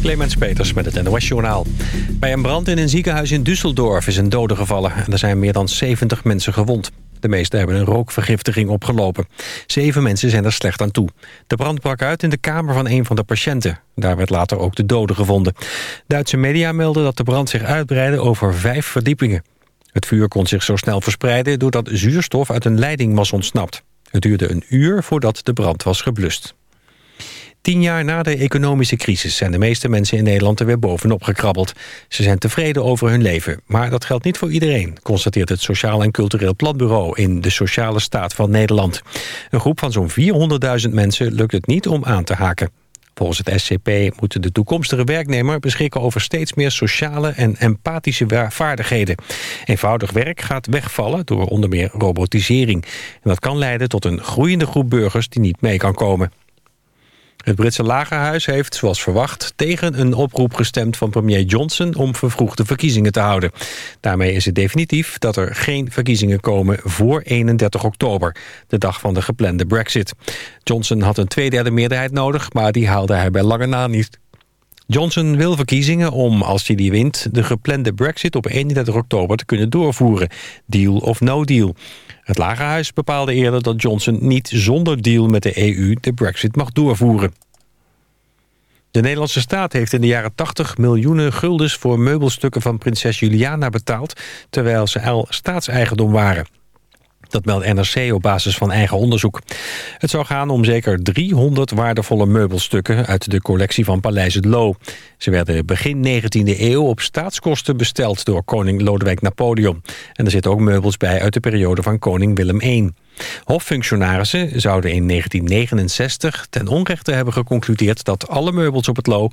Clemens Peters met het NOS-journaal. Bij een brand in een ziekenhuis in Düsseldorf is een dode gevallen. En er zijn meer dan 70 mensen gewond. De meesten hebben een rookvergiftiging opgelopen. Zeven mensen zijn er slecht aan toe. De brand brak uit in de kamer van een van de patiënten. Daar werd later ook de dode gevonden. Duitse media melden dat de brand zich uitbreidde over vijf verdiepingen. Het vuur kon zich zo snel verspreiden doordat zuurstof uit een leiding was ontsnapt. Het duurde een uur voordat de brand was geblust. Tien jaar na de economische crisis zijn de meeste mensen in Nederland er weer bovenop gekrabbeld. Ze zijn tevreden over hun leven, maar dat geldt niet voor iedereen, constateert het Sociaal en Cultureel Planbureau in de Sociale Staat van Nederland. Een groep van zo'n 400.000 mensen lukt het niet om aan te haken. Volgens het SCP moet de toekomstige werknemer beschikken over steeds meer sociale en empathische vaardigheden. Eenvoudig werk gaat wegvallen door onder meer robotisering. En dat kan leiden tot een groeiende groep burgers die niet mee kan komen. Het Britse lagerhuis heeft, zoals verwacht, tegen een oproep gestemd van premier Johnson om vervroegde verkiezingen te houden. Daarmee is het definitief dat er geen verkiezingen komen voor 31 oktober, de dag van de geplande brexit. Johnson had een tweederde meerderheid nodig, maar die haalde hij bij lange na niet. Johnson wil verkiezingen om, als hij die wint... de geplande brexit op 31 oktober te kunnen doorvoeren. Deal of no deal. Het Lagerhuis bepaalde eerder dat Johnson niet zonder deal met de EU... de brexit mag doorvoeren. De Nederlandse staat heeft in de jaren 80 miljoenen guldens... voor meubelstukken van prinses Juliana betaald... terwijl ze al staatseigendom waren. Dat meldt NRC op basis van eigen onderzoek. Het zou gaan om zeker 300 waardevolle meubelstukken... uit de collectie van Paleis het Loo. Ze werden begin 19e eeuw op staatskosten besteld... door koning Lodewijk Napoleon. En er zitten ook meubels bij uit de periode van koning Willem I. Hoffunctionarissen zouden in 1969 ten onrechte hebben geconcludeerd... dat alle meubels op het Loo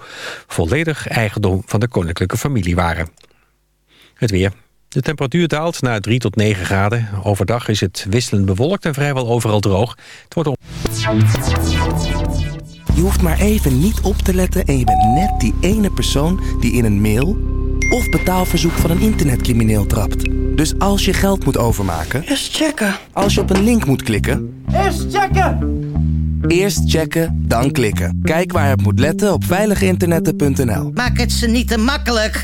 volledig eigendom van de koninklijke familie waren. Het weer. De temperatuur daalt naar 3 tot 9 graden. Overdag is het wisselend bewolkt en vrijwel overal droog. Het wordt om... Je hoeft maar even niet op te letten en je bent net die ene persoon die in een mail of betaalverzoek van een internetcrimineel trapt. Dus als je geld moet overmaken... Eerst checken. Als je op een link moet klikken... Eerst checken! Eerst checken, dan klikken. Kijk waar het moet letten op veiliginternetten.nl. Maak het ze niet te makkelijk.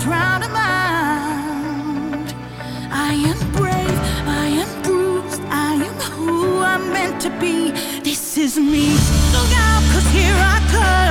drown out. I am brave, I am bruised, I am who I'm meant to be. This is me. Look out, cause here I come.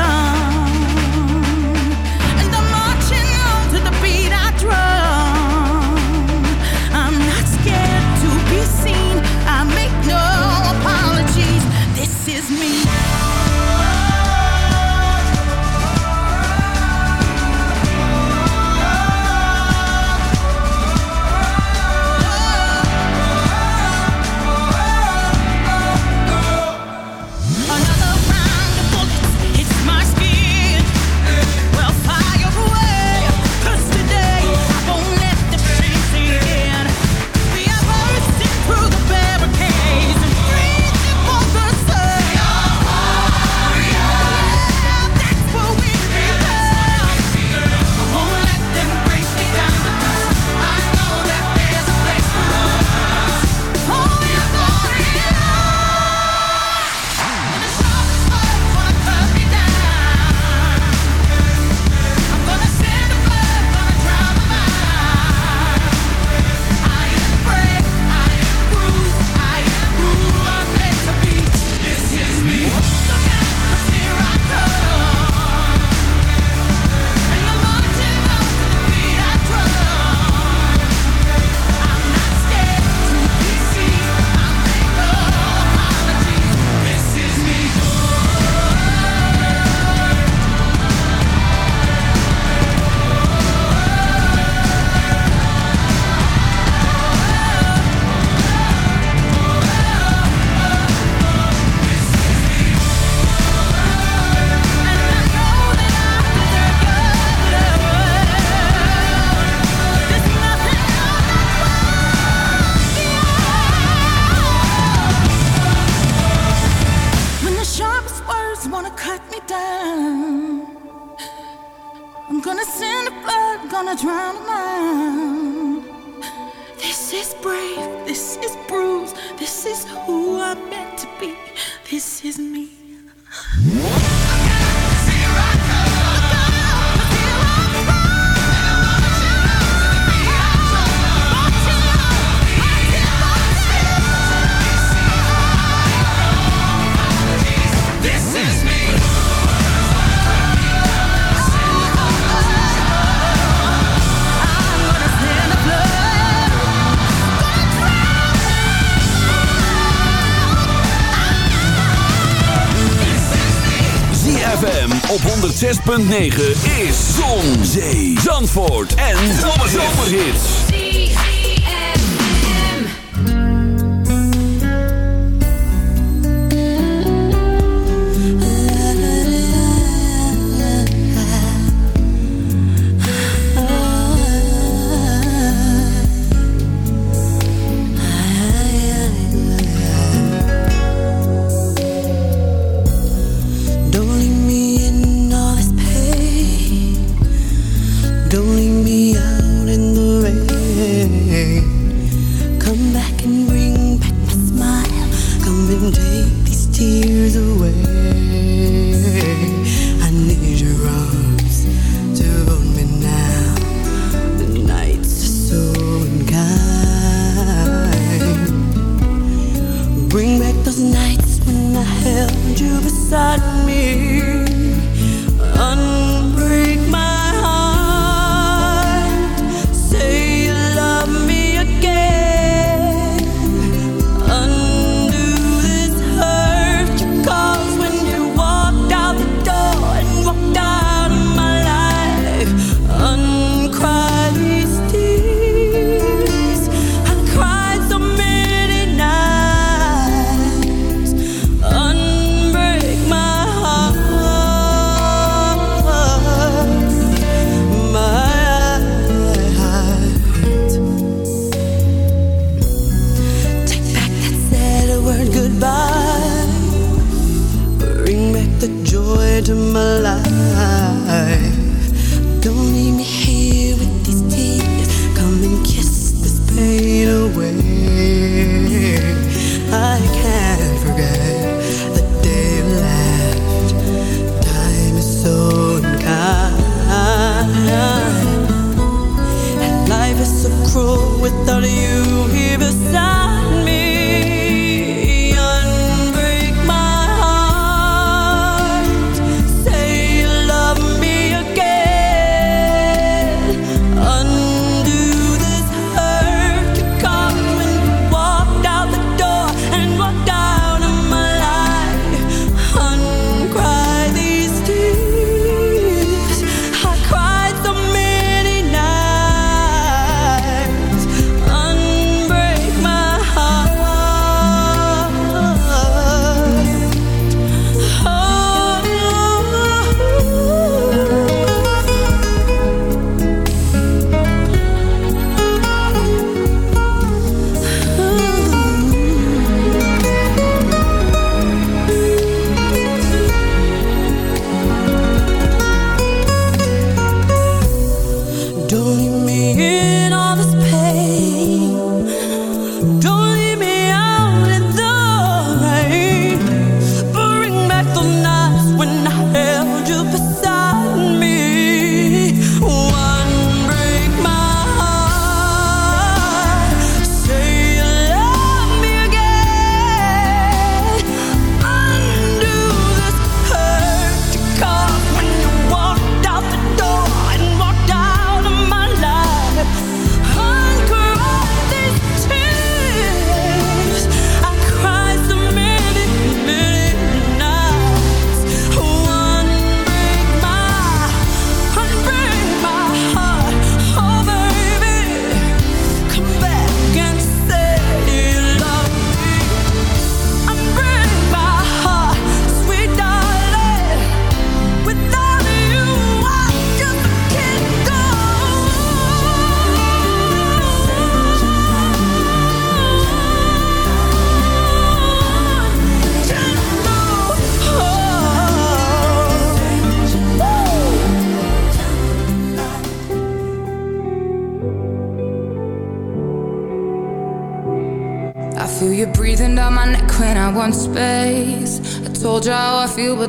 106.9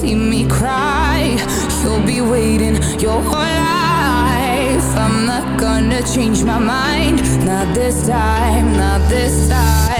see me cry, you'll be waiting your whole life. I'm not gonna change my mind, not this time, not this time.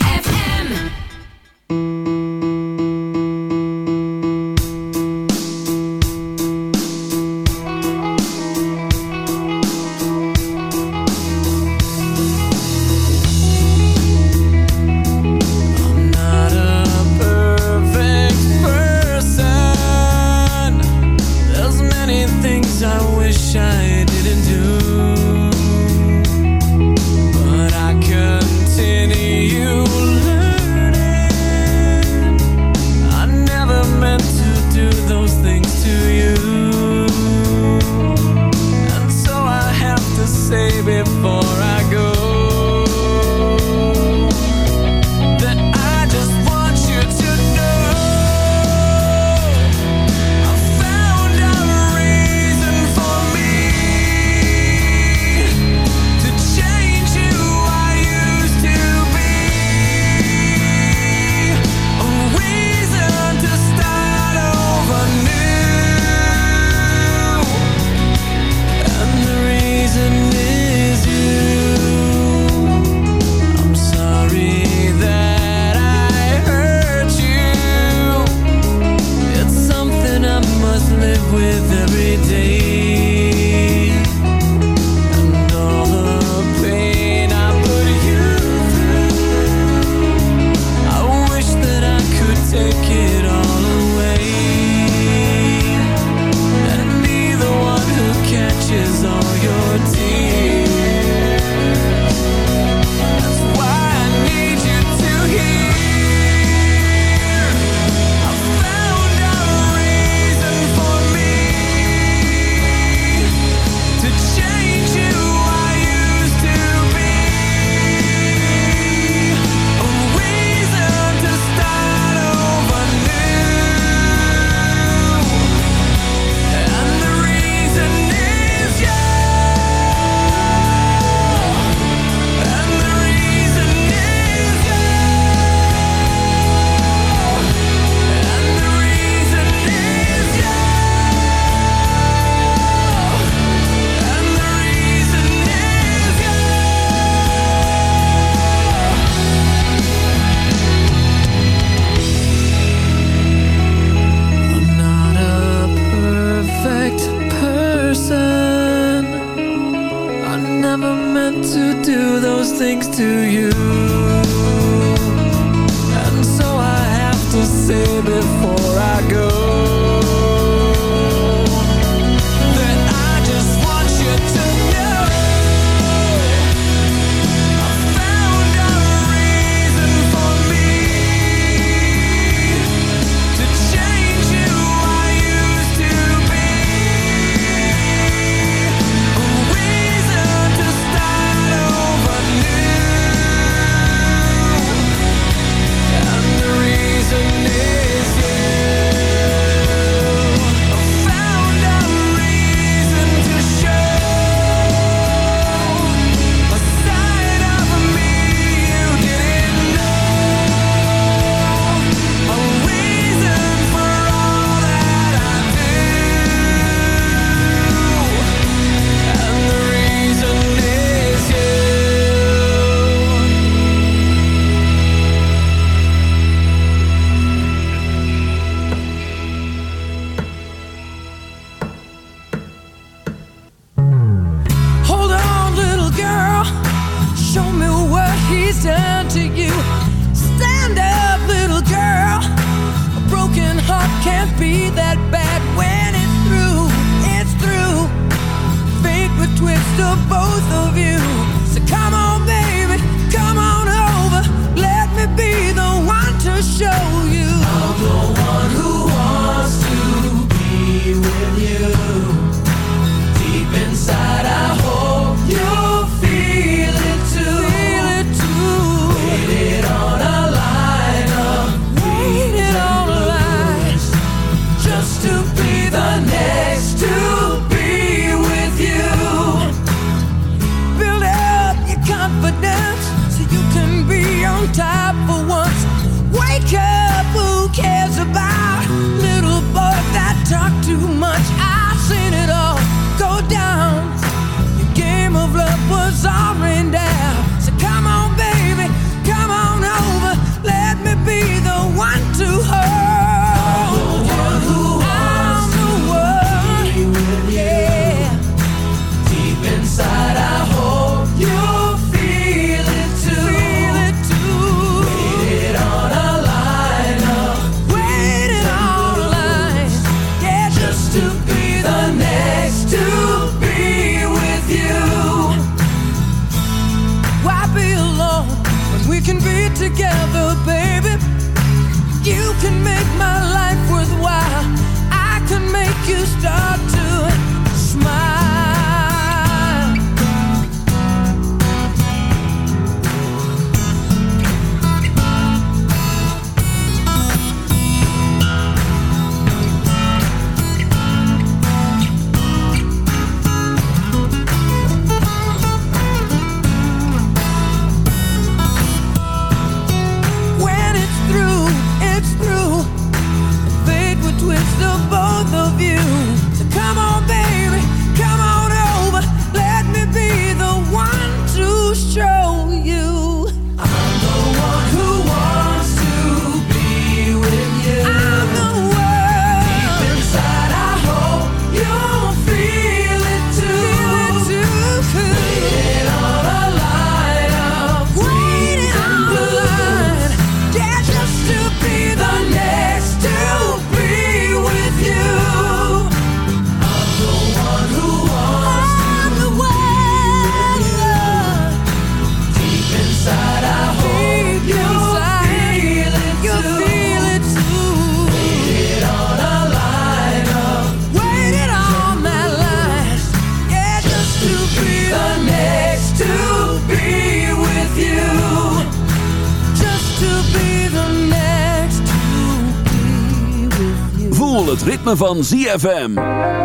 van ZFM.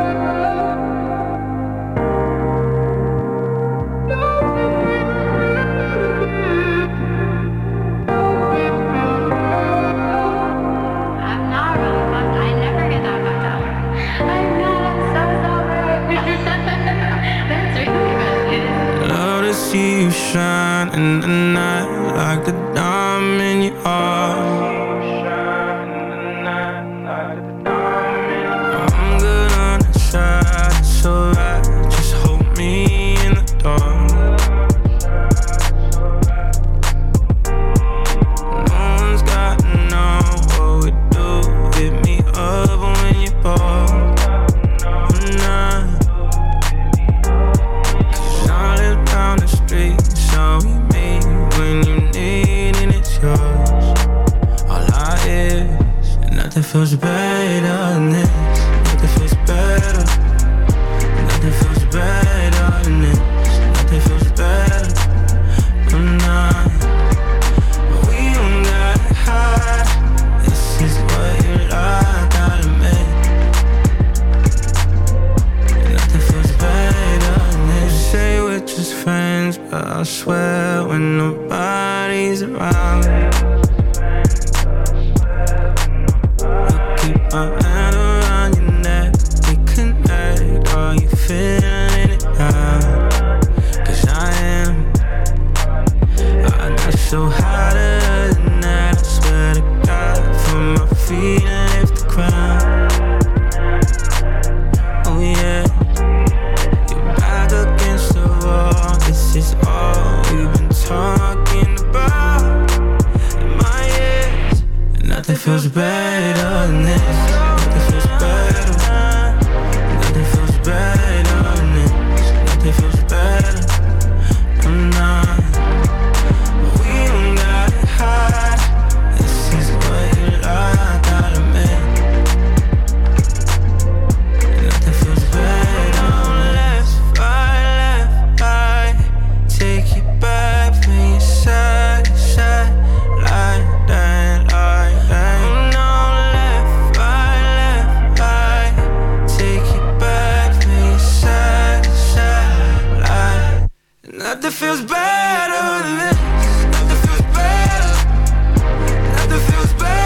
Nothing feels better than this. Nothing feels better. Nothing feels better.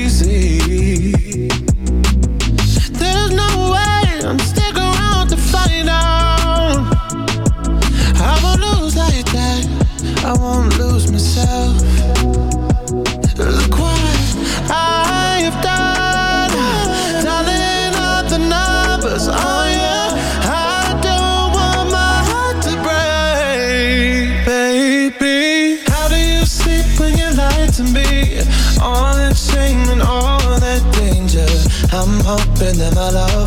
never lost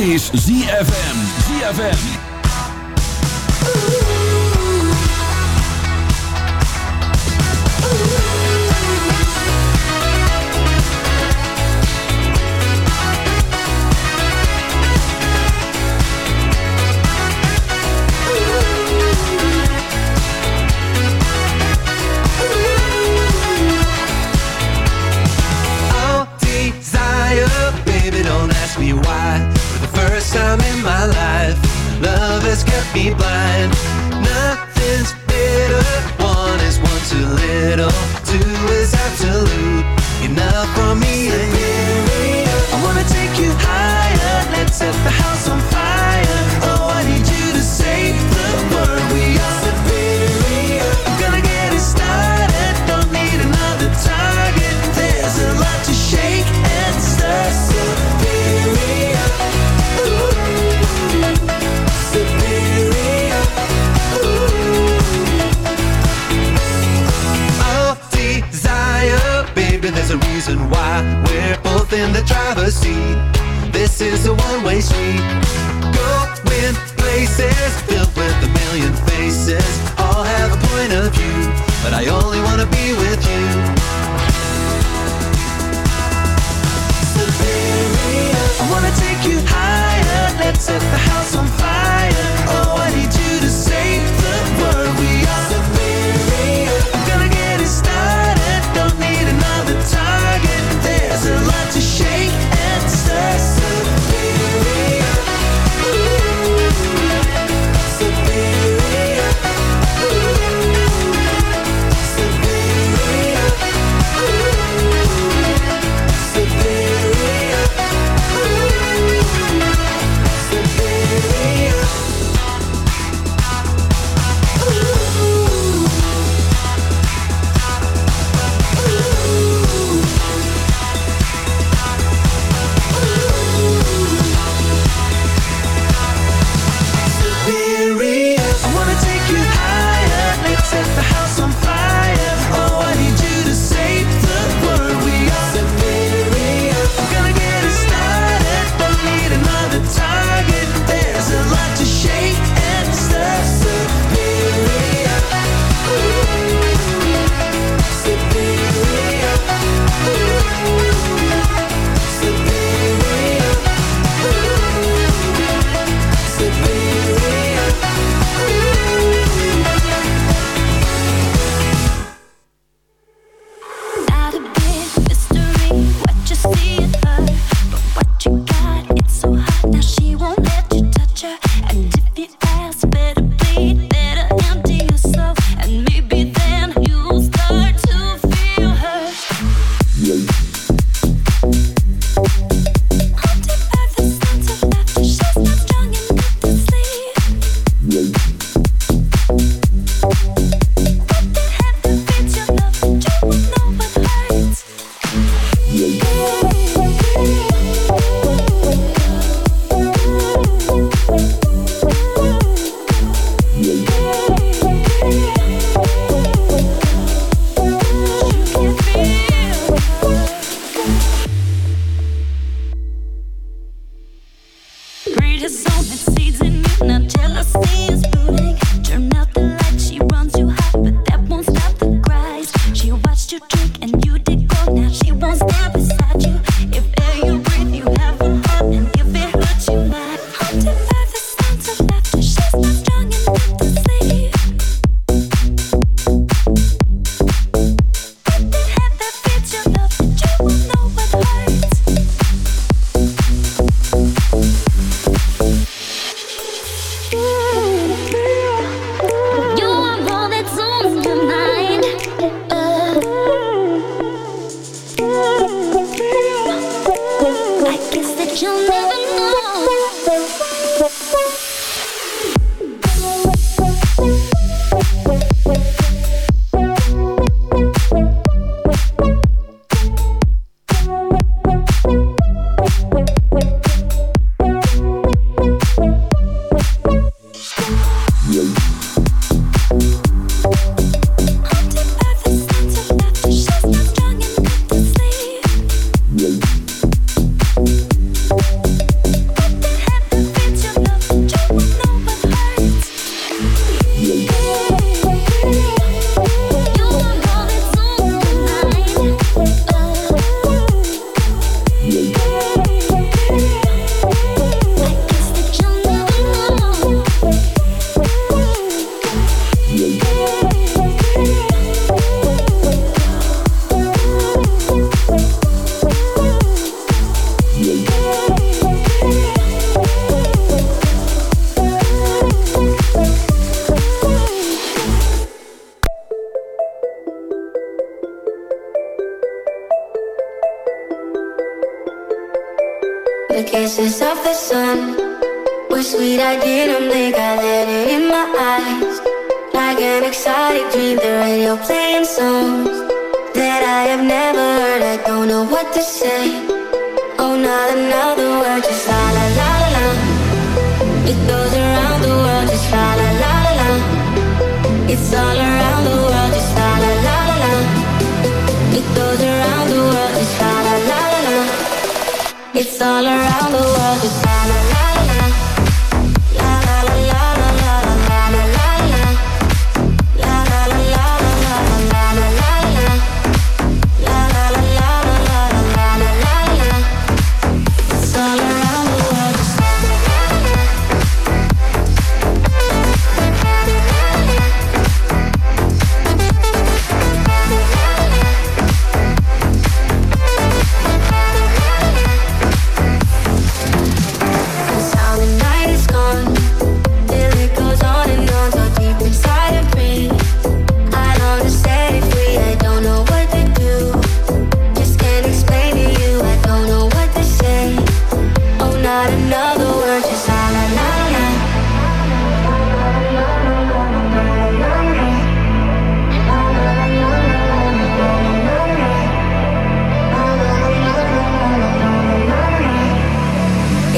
is ZFM. ZFM.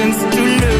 since to lose